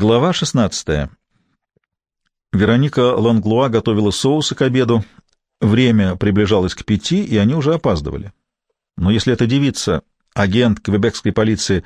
Глава 16. Вероника Ланглуа готовила соусы к обеду. Время приближалось к пяти, и они уже опаздывали. Но если эта девица, агент квебекской полиции,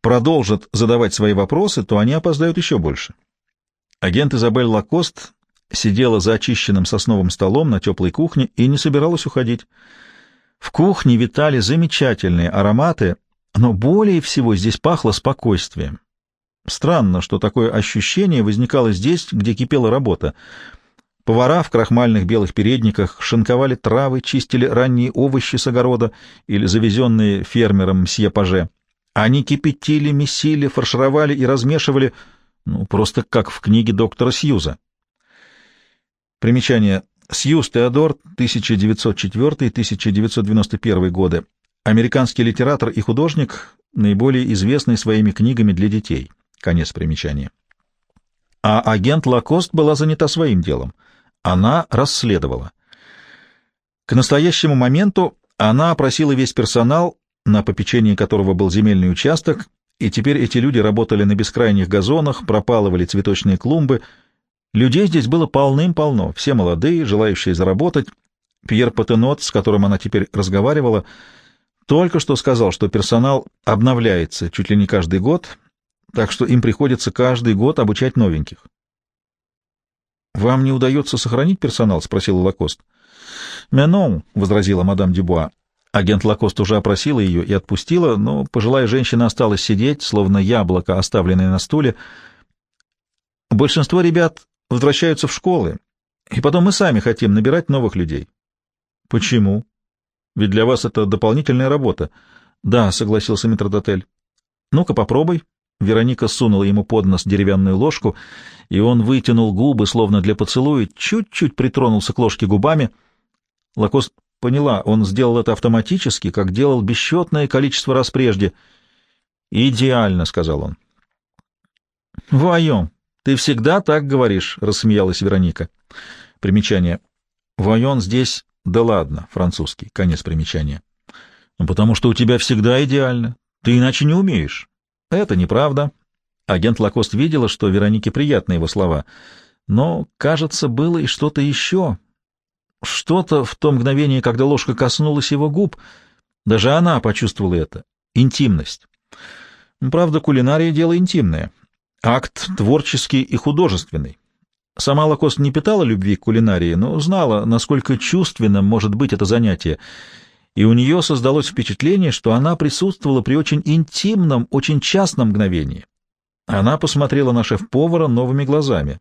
продолжит задавать свои вопросы, то они опоздают еще больше. Агент Изабель Лакост сидела за очищенным сосновым столом на теплой кухне и не собиралась уходить. В кухне витали замечательные ароматы, но более всего здесь пахло спокойствием. Странно, что такое ощущение возникало здесь, где кипела работа. Повара в крахмальных белых передниках шинковали травы, чистили ранние овощи с огорода или завезенные фермером мсье Паже. Они кипятили, месили, фаршировали и размешивали, ну, просто как в книге доктора Сьюза. Примечание. Сьюз Теодор, 1904-1991 годы. Американский литератор и художник, наиболее известный своими книгами для детей. Конец примечания. А агент Лакост была занята своим делом. Она расследовала. К настоящему моменту она опросила весь персонал, на попечении которого был земельный участок, и теперь эти люди работали на бескрайних газонах, пропалывали цветочные клумбы. Людей здесь было полным-полно, все молодые, желающие заработать. Пьер Патенот, с которым она теперь разговаривала, только что сказал, что персонал обновляется чуть ли не каждый год, так что им приходится каждый год обучать новеньких. «Вам не удается сохранить персонал?» — спросил Лакост. «Менон», — возразила мадам Дюбуа. Агент Лакост уже опросила ее и отпустила, но пожилая женщина осталась сидеть, словно яблоко, оставленное на стуле. «Большинство ребят возвращаются в школы, и потом мы сами хотим набирать новых людей». «Почему? Ведь для вас это дополнительная работа». «Да», — согласился метрдотель. «Ну-ка, попробуй», Вероника сунула ему под нос деревянную ложку, и он вытянул губы, словно для поцелуя, чуть-чуть притронулся к ложке губами. Лакост поняла, он сделал это автоматически, как делал бесчетное количество раз прежде. «Идеально», — сказал он. «Вайон, ты всегда так говоришь», — рассмеялась Вероника. Примечание. «Вайон здесь...» «Да ладно, французский». Конец примечания. «Ну, «Потому что у тебя всегда идеально. Ты иначе не умеешь». Это неправда. Агент Лакост видела, что Веронике приятны его слова. Но, кажется, было и что-то еще. Что-то в то мгновение, когда ложка коснулась его губ. Даже она почувствовала это. Интимность. Правда, кулинария — дело интимное. Акт творческий и художественный. Сама Лакост не питала любви к кулинарии, но знала, насколько чувственным может быть это занятие — и у нее создалось впечатление, что она присутствовала при очень интимном, очень частном мгновении. Она посмотрела на шеф-повара новыми глазами.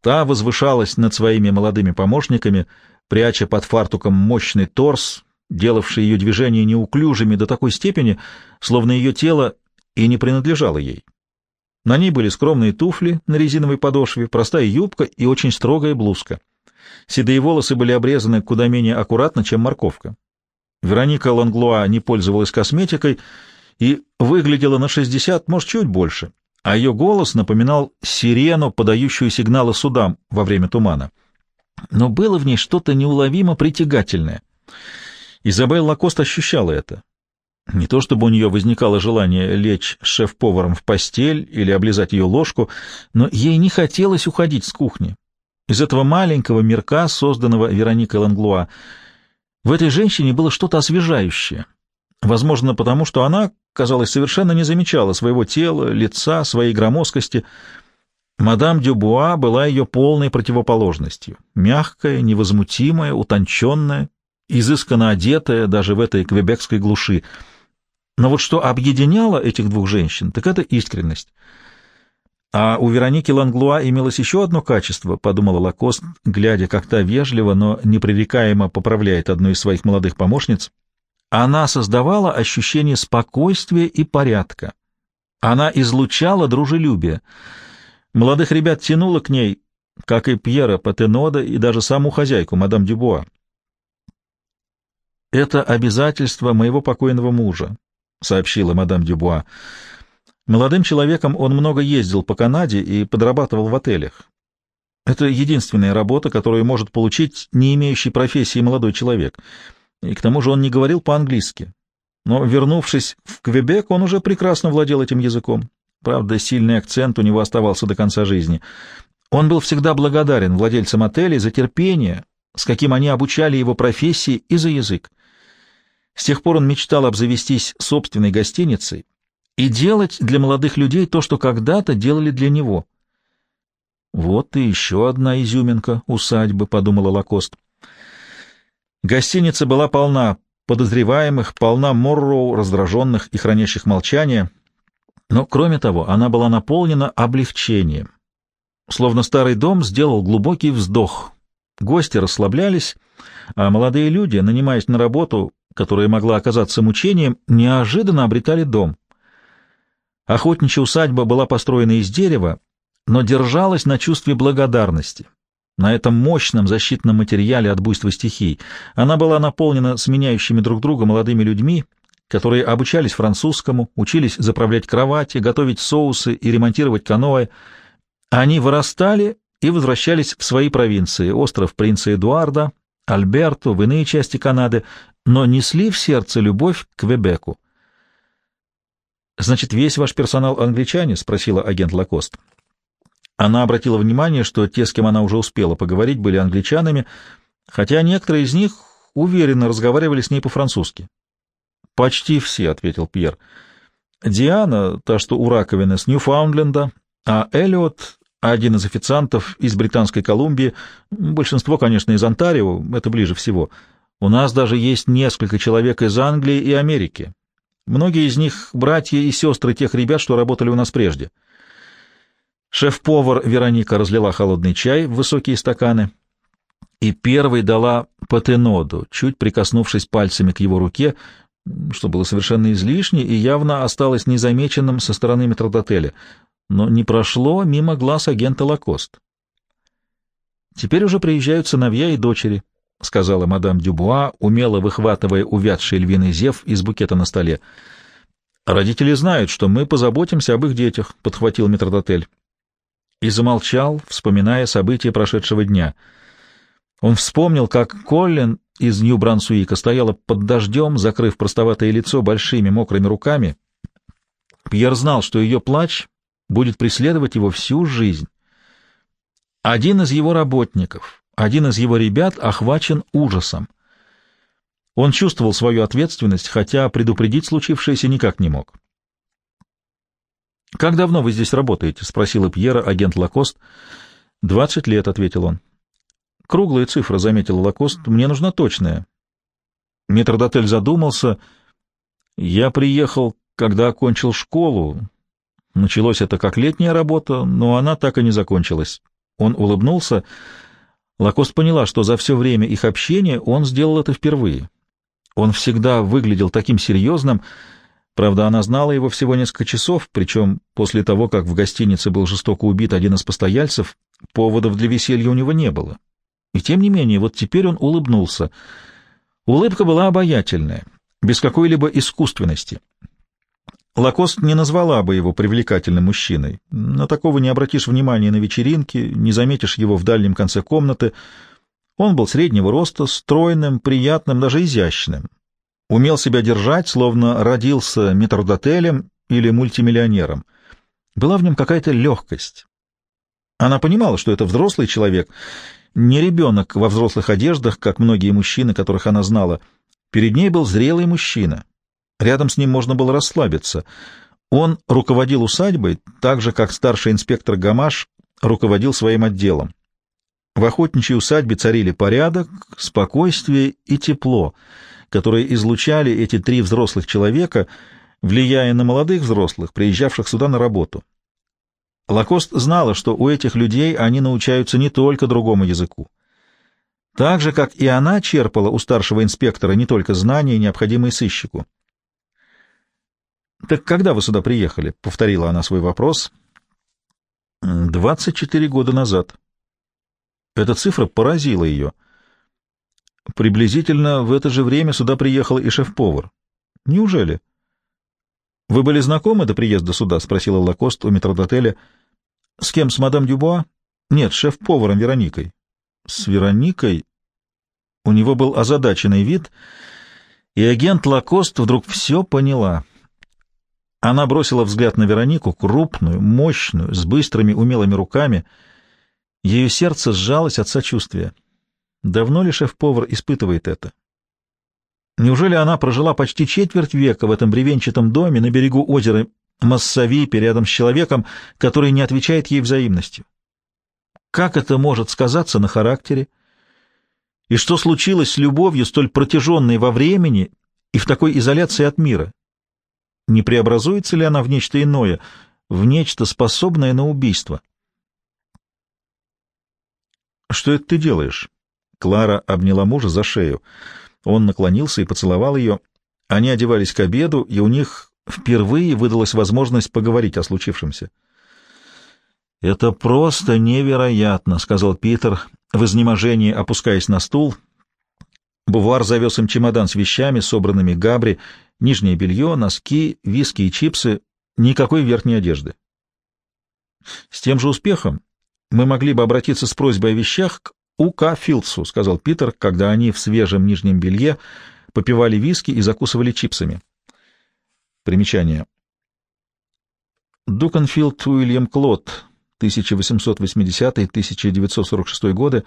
Та возвышалась над своими молодыми помощниками, пряча под фартуком мощный торс, делавший ее движения неуклюжими до такой степени, словно ее тело и не принадлежало ей. На ней были скромные туфли на резиновой подошве, простая юбка и очень строгая блузка. Седые волосы были обрезаны куда менее аккуратно, чем морковка. Вероника Ланглуа не пользовалась косметикой и выглядела на 60, может, чуть больше, а ее голос напоминал сирену, подающую сигналы судам во время тумана. Но было в ней что-то неуловимо притягательное. Изабель Лакост ощущала это. Не то чтобы у нее возникало желание лечь с шеф-поваром в постель или облизать ее ложку, но ей не хотелось уходить с кухни. Из этого маленького мирка, созданного Вероникой Ланглуа, в этой женщине было что-то освежающее. Возможно, потому что она, казалось, совершенно не замечала своего тела, лица, своей громоздкости. Мадам Дюбуа была ее полной противоположностью. Мягкая, невозмутимая, утонченная, изысканно одетая даже в этой квебекской глуши. Но вот что объединяло этих двух женщин, так это искренность. А у Вероники Ланглуа имелось еще одно качество, — подумала Лакост, глядя, как та вежливо, но непререкаемо поправляет одну из своих молодых помощниц. Она создавала ощущение спокойствия и порядка. Она излучала дружелюбие. Молодых ребят тянуло к ней, как и Пьера Патенода и даже саму хозяйку, мадам Дюбуа. «Это обязательство моего покойного мужа», — сообщила мадам Дюбуа. Молодым человеком он много ездил по Канаде и подрабатывал в отелях. Это единственная работа, которую может получить не имеющий профессии молодой человек. И к тому же он не говорил по-английски. Но, вернувшись в Квебек, он уже прекрасно владел этим языком. Правда, сильный акцент у него оставался до конца жизни. Он был всегда благодарен владельцам отелей за терпение, с каким они обучали его профессии и за язык. С тех пор он мечтал обзавестись собственной гостиницей и делать для молодых людей то, что когда-то делали для него. «Вот и еще одна изюминка усадьбы», — подумала Лакост. Гостиница была полна подозреваемых, полна Морроу, раздраженных и хранящих молчание, но, кроме того, она была наполнена облегчением. Словно старый дом сделал глубокий вздох. Гости расслаблялись, а молодые люди, нанимаясь на работу, которая могла оказаться мучением, неожиданно обретали дом. Охотничья усадьба была построена из дерева, но держалась на чувстве благодарности, на этом мощном защитном материале от буйства стихий. Она была наполнена сменяющими друг друга молодыми людьми, которые обучались французскому, учились заправлять кровати, готовить соусы и ремонтировать каноэ. Они вырастали и возвращались в свои провинции, остров принца Эдуарда, Альберту, в иные части Канады, но несли в сердце любовь к Квебеку. «Значит, весь ваш персонал англичане?» — спросила агент Лакост. Она обратила внимание, что те, с кем она уже успела поговорить, были англичанами, хотя некоторые из них уверенно разговаривали с ней по-французски. «Почти все», — ответил Пьер. «Диана, та, что у раковины, с Ньюфаундленда, а Эллиот один из официантов из Британской Колумбии, большинство, конечно, из Онтарио, это ближе всего. У нас даже есть несколько человек из Англии и Америки. Многие из них — братья и сестры тех ребят, что работали у нас прежде. Шеф-повар Вероника разлила холодный чай в высокие стаканы и первой дала патеноду, чуть прикоснувшись пальцами к его руке, что было совершенно излишне и явно осталось незамеченным со стороны метрдотеля — но не прошло мимо глаз агента Лакост. «Теперь уже приезжают сыновья и дочери», — сказала мадам Дюбуа, умело выхватывая увядший львиный зев из букета на столе. «Родители знают, что мы позаботимся об их детях», — подхватил метрдотель. И замолчал, вспоминая события прошедшего дня. Он вспомнил, как Коллин из Нью-Брансуика стояла под дождем, закрыв простоватое лицо большими мокрыми руками. Пьер знал, что ее плач будет преследовать его всю жизнь. Один из его работников, один из его ребят охвачен ужасом. Он чувствовал свою ответственность, хотя предупредить случившееся никак не мог. «Как давно вы здесь работаете?» — спросила Пьера агент Лакост. «Двадцать лет», — ответил он. «Круглая цифра», — заметил Лакост. «Мне нужна точная». Метродотель задумался. «Я приехал, когда окончил школу. Началось это как летняя работа, но она так и не закончилась. Он улыбнулся. Лакост поняла, что за все время их общения он сделал это впервые. Он всегда выглядел таким серьезным, правда, она знала его всего несколько часов, причем после того, как в гостинице был жестоко убит один из постояльцев, поводов для веселья у него не было. И тем не менее, вот теперь он улыбнулся. Улыбка была обаятельная, без какой-либо искусственности. Лакост не назвала бы его привлекательным мужчиной. На такого не обратишь внимания на вечеринке, не заметишь его в дальнем конце комнаты. Он был среднего роста, стройным, приятным, даже изящным. Умел себя держать, словно родился метрдотелем или мультимиллионером. Была в нем какая-то легкость. Она понимала, что это взрослый человек, не ребенок во взрослых одеждах, как многие мужчины, которых она знала. Перед ней был зрелый мужчина — Рядом с ним можно было расслабиться. Он руководил усадьбой, так же, как старший инспектор Гамаш руководил своим отделом. В охотничьей усадьбе царили порядок, спокойствие и тепло, которые излучали эти три взрослых человека, влияя на молодых взрослых, приезжавших сюда на работу. Лакост знала, что у этих людей они научаются не только другому языку. Так же, как и она черпала у старшего инспектора не только знания, необходимые сыщику. «Так когда вы сюда приехали?» — повторила она свой вопрос. «Двадцать четыре года назад». Эта цифра поразила ее. Приблизительно в это же время сюда приехал и шеф-повар. «Неужели?» «Вы были знакомы до приезда сюда?» — спросила Лакост у метрдотеля. «С кем? С мадам Дюбуа?» «Нет, шеф-поваром Вероникой». «С Вероникой?» У него был озадаченный вид, и агент Лакост вдруг все поняла — Она бросила взгляд на Веронику, крупную, мощную, с быстрыми, умелыми руками. Ее сердце сжалось от сочувствия. Давно ли шеф-повар испытывает это? Неужели она прожила почти четверть века в этом бревенчатом доме на берегу озера Массавипи рядом с человеком, который не отвечает ей взаимностью? Как это может сказаться на характере? И что случилось с любовью, столь протяженной во времени и в такой изоляции от мира? Не преобразуется ли она в нечто иное, в нечто способное на убийство? «Что это ты делаешь?» Клара обняла мужа за шею. Он наклонился и поцеловал ее. Они одевались к обеду, и у них впервые выдалась возможность поговорить о случившемся. «Это просто невероятно», — сказал Питер, в изнеможении опускаясь на стул. Бувар завез им чемодан с вещами, собранными Габри, нижнее белье, носки, виски и чипсы, никакой верхней одежды. С тем же успехом мы могли бы обратиться с просьбой о вещах к У.К. Филдсу, сказал Питер, когда они в свежем нижнем белье попивали виски и закусывали чипсами. Примечание. Дуканфилд Уильям Клод, 1880-1946 годы,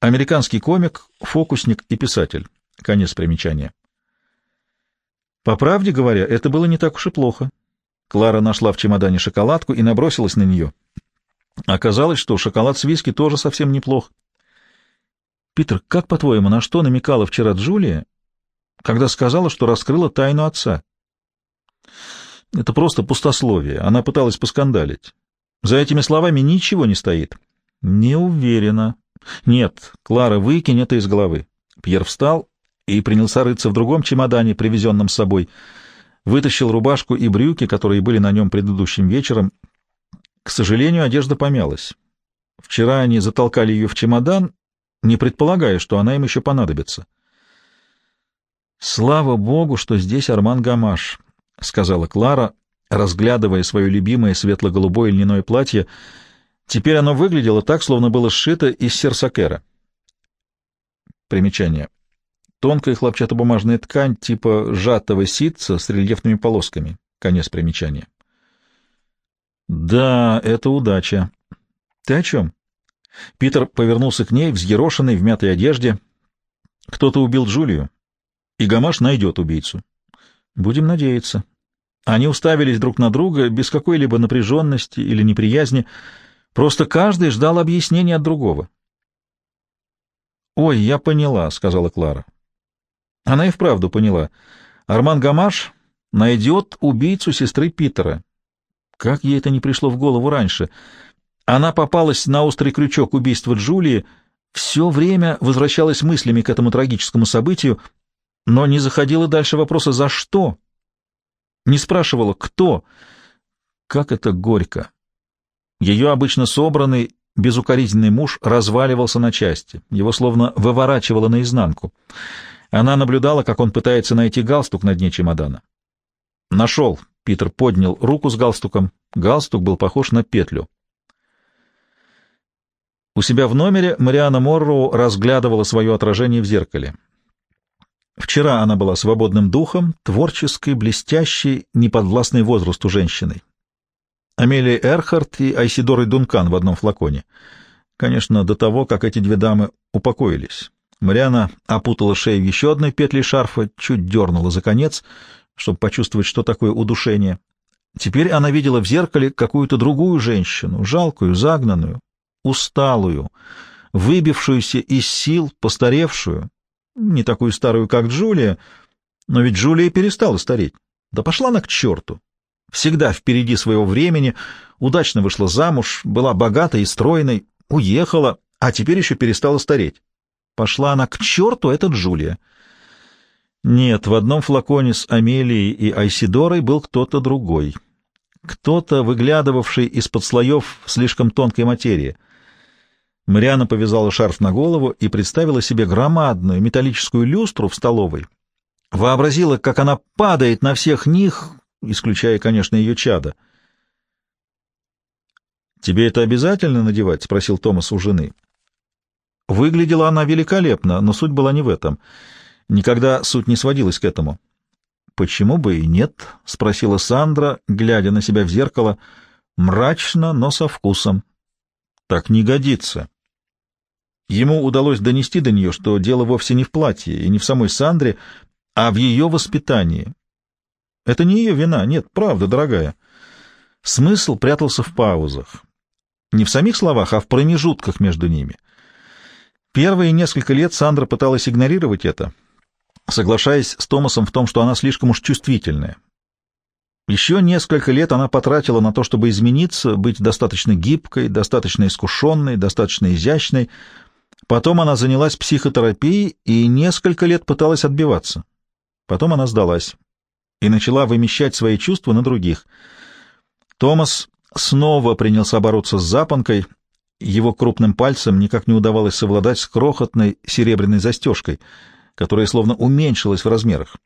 американский комик, фокусник и писатель. Конец примечания. По правде говоря, это было не так уж и плохо. Клара нашла в чемодане шоколадку и набросилась на нее. Оказалось, что шоколад с виски тоже совсем неплох. «Питер, как, по-твоему, на что намекала вчера Джулия, когда сказала, что раскрыла тайну отца?» «Это просто пустословие. Она пыталась поскандалить. За этими словами ничего не стоит». «Не уверена». «Нет, Клара, выкинь это из головы». Пьер встал и принялся рыться в другом чемодане, привезенном с собой. Вытащил рубашку и брюки, которые были на нем предыдущим вечером. К сожалению, одежда помялась. Вчера они затолкали ее в чемодан, не предполагая, что она им еще понадобится. «Слава богу, что здесь Арман Гамаш», — сказала Клара, разглядывая свое любимое светло-голубое льняное платье. Теперь оно выглядело так, словно было сшито из серсакера. Примечание. Тонкая хлопчатобумажная ткань типа сжатого ситца с рельефными полосками. Конец примечания. Да, это удача. Ты о чем? Питер повернулся к ней, взъерошенный, в мятой одежде. Кто-то убил Джулию, и Гамаш найдет убийцу. Будем надеяться. Они уставились друг на друга без какой-либо напряженности или неприязни, просто каждый ждал объяснения от другого. «Ой, я поняла», — сказала Клара. Она и вправду поняла. Арман Гамаш найдет убийцу сестры Питера. Как ей это не пришло в голову раньше? Она попалась на острый крючок убийства Джулии, все время возвращалась мыслями к этому трагическому событию, но не заходила дальше вопроса «за что?». Не спрашивала «кто?». Как это горько! Ее обычно собранный, безукоризненный муж разваливался на части, его словно выворачивало наизнанку. Она наблюдала, как он пытается найти галстук на дне чемодана. Нашел. Питер поднял руку с галстуком. Галстук был похож на петлю. У себя в номере Мариана Морроу разглядывала свое отражение в зеркале. Вчера она была свободным духом, творческой, блестящей, неподвластной возрасту женщиной. Амелия Эрхард и Айсидорой Дункан в одном флаконе. Конечно, до того, как эти две дамы упокоились. Мариана опутала шею еще одной петлей шарфа, чуть дернула за конец, чтобы почувствовать, что такое удушение. Теперь она видела в зеркале какую-то другую женщину, жалкую, загнанную, усталую, выбившуюся из сил, постаревшую, не такую старую, как Джулия, но ведь Джулия перестала стареть. Да пошла она к черту. Всегда впереди своего времени, удачно вышла замуж, была богатой и стройной, уехала, а теперь еще перестала стареть. Пошла она к черту, это Джулия. Нет, в одном флаконе с Амелией и Айсидорой был кто-то другой. Кто-то, выглядывавший из-под слоев слишком тонкой материи. Мариана повязала шарф на голову и представила себе громадную металлическую люстру в столовой. Вообразила, как она падает на всех них, исключая, конечно, ее чада. «Тебе это обязательно надевать?» — спросил Томас у жены. Выглядела она великолепно, но суть была не в этом. Никогда суть не сводилась к этому. «Почему бы и нет?» — спросила Сандра, глядя на себя в зеркало. «Мрачно, но со вкусом». «Так не годится». Ему удалось донести до нее, что дело вовсе не в платье и не в самой Сандре, а в ее воспитании. Это не ее вина, нет, правда, дорогая. Смысл прятался в паузах. Не в самих словах, а в промежутках между ними. Первые несколько лет Сандра пыталась игнорировать это, соглашаясь с Томасом в том, что она слишком уж чувствительная. Еще несколько лет она потратила на то, чтобы измениться, быть достаточно гибкой, достаточно искушенной, достаточно изящной. Потом она занялась психотерапией и несколько лет пыталась отбиваться. Потом она сдалась и начала вымещать свои чувства на других. Томас снова принялся бороться с запонкой. Его крупным пальцем никак не удавалось совладать с крохотной серебряной застежкой, которая словно уменьшилась в размерах.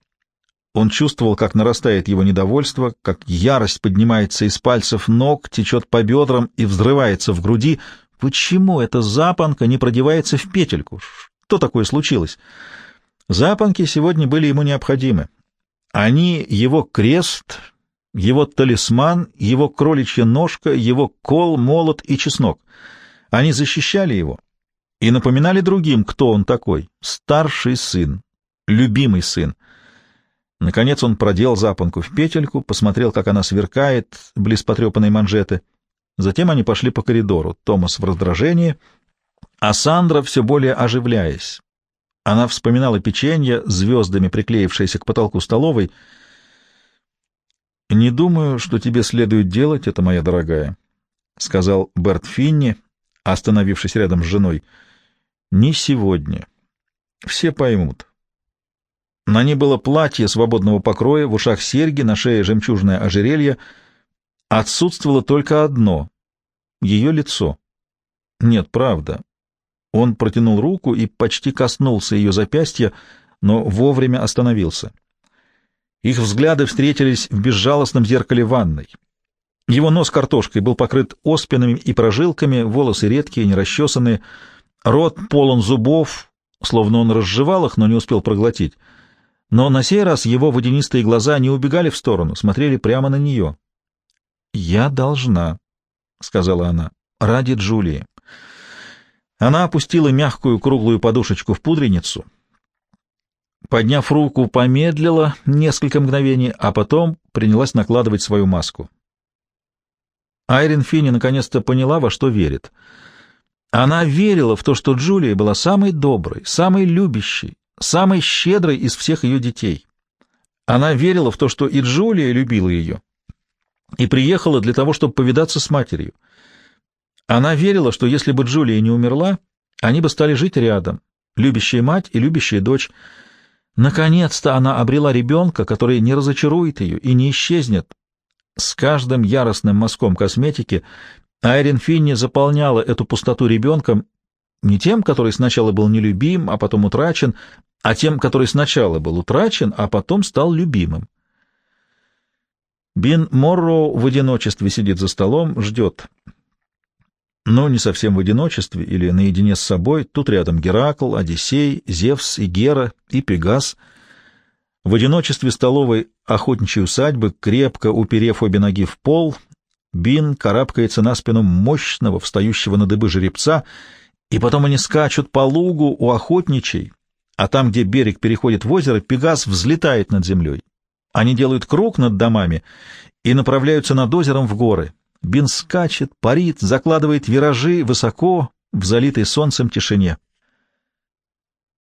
Он чувствовал, как нарастает его недовольство, как ярость поднимается из пальцев ног, течет по бедрам и взрывается в груди. Почему эта запонка не продевается в петельку? Что такое случилось? Запонки сегодня были ему необходимы. Они — его крест, его талисман, его кроличья ножка, его кол, молот и чеснок. Они защищали его и напоминали другим, кто он такой. Старший сын, любимый сын. Наконец он продел запонку в петельку, посмотрел, как она сверкает близ потрепанной манжеты. Затем они пошли по коридору, Томас в раздражении, а Сандра все более оживляясь. Она вспоминала печенье, звездами приклеившееся к потолку столовой. «Не думаю, что тебе следует делать это, моя дорогая», — сказал Берт Финни, остановившись рядом с женой. «Не сегодня. Все поймут». На ней было платье свободного покроя, в ушах серьги, на шее жемчужное ожерелье. Отсутствовало только одно — ее лицо. Нет, правда, он протянул руку и почти коснулся ее запястья, но вовремя остановился. Их взгляды встретились в безжалостном зеркале ванной. Его нос картошкой был покрыт оспинами и прожилками, волосы редкие, нерасчесанные, рот полон зубов, словно он разжевал их, но не успел проглотить. Но на сей раз его водянистые глаза не убегали в сторону, смотрели прямо на нее. «Я должна», — сказала она, — «ради Джулии». Она опустила мягкую круглую подушечку в пудреницу, подняв руку, помедлила несколько мгновений, а потом принялась накладывать свою маску. Айрин Финни наконец-то поняла, во что верит. Она верила в то, что Джулия была самой доброй, самой любящей, самой щедрой из всех ее детей. Она верила в то, что и Джулия любила ее, и приехала для того, чтобы повидаться с матерью. Она верила, что если бы Джулия не умерла, они бы стали жить рядом, любящая мать и любящая дочь. Наконец-то она обрела ребенка, который не разочарует ее и не исчезнет. С каждым яростным мазком косметики Айрин Финни заполняла эту пустоту ребенком, не тем, который сначала был нелюбим, а потом утрачен, а тем, который сначала был утрачен, а потом стал любимым. Бин Морроу в одиночестве сидит за столом, ждет но не совсем в одиночестве или наедине с собой. Тут рядом Геракл, Одиссей, Зевс и Гера и Пегас. В одиночестве столовой охотничьей усадьбы, крепко уперев обе ноги в пол, Бин карабкается на спину мощного, встающего на дыбы жеребца, и потом они скачут по лугу у охотничьей, а там, где берег переходит в озеро, Пегас взлетает над землей. Они делают круг над домами и направляются над озером в горы. Бин скачет, парит, закладывает виражи высоко в залитой солнцем тишине.